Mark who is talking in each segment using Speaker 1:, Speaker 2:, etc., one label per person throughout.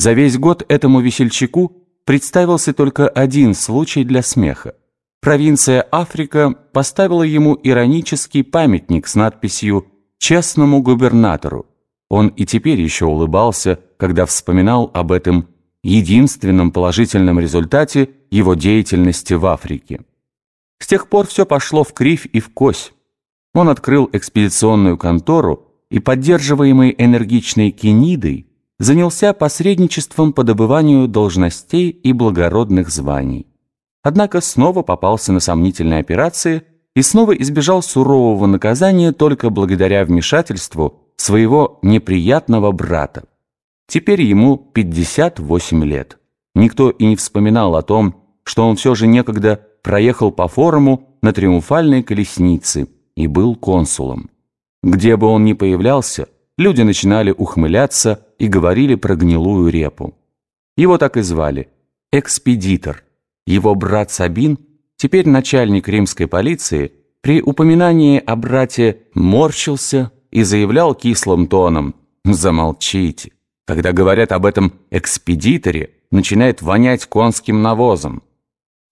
Speaker 1: За весь год этому весельчаку представился только один случай для смеха. Провинция Африка поставила ему иронический памятник с надписью «Честному губернатору». Он и теперь еще улыбался, когда вспоминал об этом единственном положительном результате его деятельности в Африке. С тех пор все пошло в кривь и в кось. Он открыл экспедиционную контору и, поддерживаемый энергичной Кенидой, занялся посредничеством по добыванию должностей и благородных званий. Однако снова попался на сомнительные операции и снова избежал сурового наказания только благодаря вмешательству своего неприятного брата. Теперь ему 58 лет. Никто и не вспоминал о том, что он все же некогда проехал по форуму на триумфальной колеснице и был консулом. Где бы он ни появлялся, люди начинали ухмыляться и говорили про гнилую репу. Его так и звали – экспедитор. Его брат Сабин, теперь начальник римской полиции, при упоминании о брате морщился и заявлял кислым тоном «Замолчите». Когда говорят об этом экспедиторе, начинает вонять конским навозом.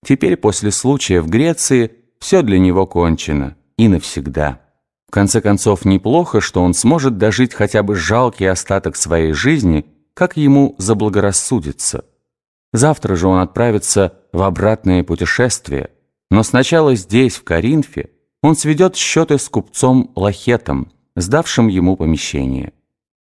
Speaker 1: Теперь после случая в Греции все для него кончено и навсегда. В конце концов, неплохо, что он сможет дожить хотя бы жалкий остаток своей жизни, как ему заблагорассудится. Завтра же он отправится в обратное путешествие, но сначала здесь, в Коринфе, он сведет счеты с купцом Лахетом, сдавшим ему помещение.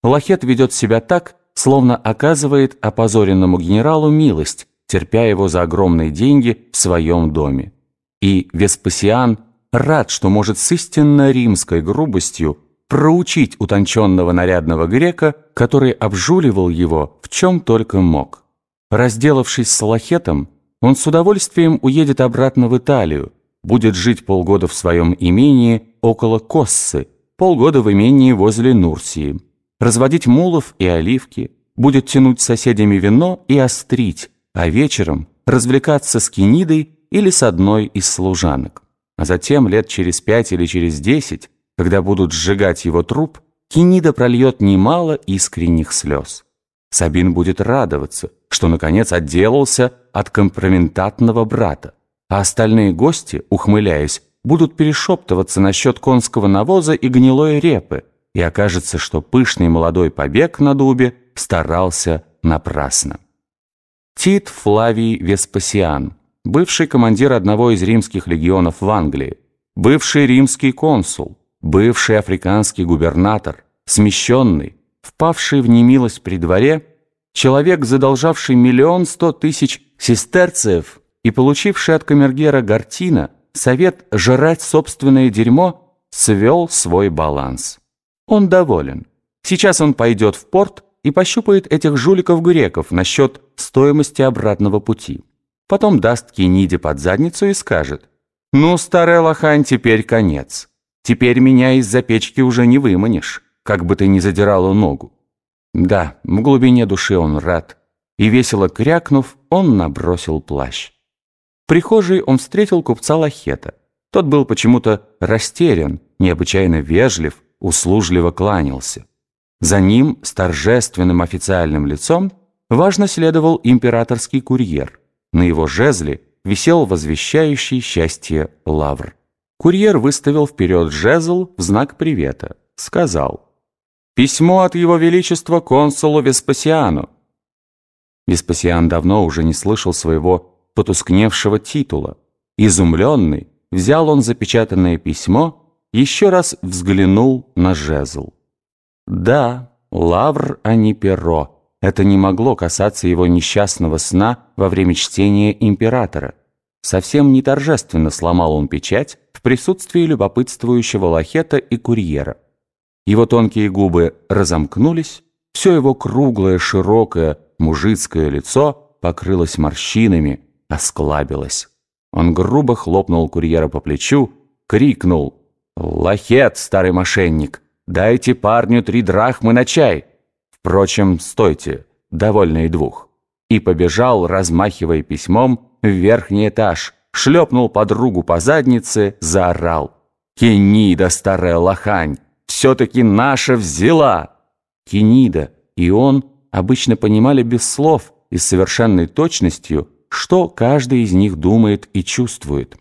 Speaker 1: Лахет ведет себя так, словно оказывает опозоренному генералу милость, терпя его за огромные деньги в своем доме. И Веспасиан – рад, что может с истинно римской грубостью проучить утонченного нарядного грека, который обжуливал его в чем только мог. Разделавшись с Лахетом, он с удовольствием уедет обратно в Италию, будет жить полгода в своем имении около Коссы, полгода в имении возле Нурсии, разводить мулов и оливки, будет тянуть соседями вино и острить, а вечером развлекаться с Кенидой или с одной из служанок. А затем, лет через пять или через десять, когда будут сжигать его труп, Кенида прольет немало искренних слез. Сабин будет радоваться, что, наконец, отделался от компрометантного брата, а остальные гости, ухмыляясь, будут перешептываться насчет конского навоза и гнилой репы, и окажется, что пышный молодой побег на дубе старался напрасно. Тит Флавий Веспасиан – бывший командир одного из римских легионов в Англии, бывший римский консул, бывший африканский губернатор, смещенный, впавший в немилость при дворе, человек, задолжавший миллион сто тысяч сестерцев и получивший от камергера Гартина совет жрать собственное дерьмо, свел свой баланс. Он доволен. Сейчас он пойдет в порт и пощупает этих жуликов-греков насчет стоимости обратного пути потом даст Кениде под задницу и скажет, «Ну, старая лохань, теперь конец. Теперь меня из-за печки уже не выманишь, как бы ты ни задирала ногу». Да, в глубине души он рад. И весело крякнув, он набросил плащ. В прихожей он встретил купца Лахета. Тот был почему-то растерян, необычайно вежлив, услужливо кланялся. За ним с торжественным официальным лицом важно следовал императорский курьер – на его жезле висел возвещающий счастье лавр. Курьер выставил вперед жезл в знак привета. Сказал «Письмо от его величества консулу Веспасиану». Веспасиан давно уже не слышал своего потускневшего титула. Изумленный, взял он запечатанное письмо, еще раз взглянул на жезл. Да, лавр, а не перо. Это не могло касаться его несчастного сна во время чтения императора. Совсем не торжественно сломал он печать в присутствии любопытствующего лахета и курьера. Его тонкие губы разомкнулись, все его круглое, широкое, мужицкое лицо покрылось морщинами, осклабилось. Он грубо хлопнул курьера по плечу, крикнул «Лахет, старый мошенник, дайте парню три драхмы на чай!» Впрочем, стойте, довольно двух. И побежал, размахивая письмом, в верхний этаж, шлепнул подругу по заднице, заорал. «Кенида, старая лохань, все-таки наша взяла!» Кенида и он обычно понимали без слов и с совершенной точностью, что каждый из них думает и чувствует.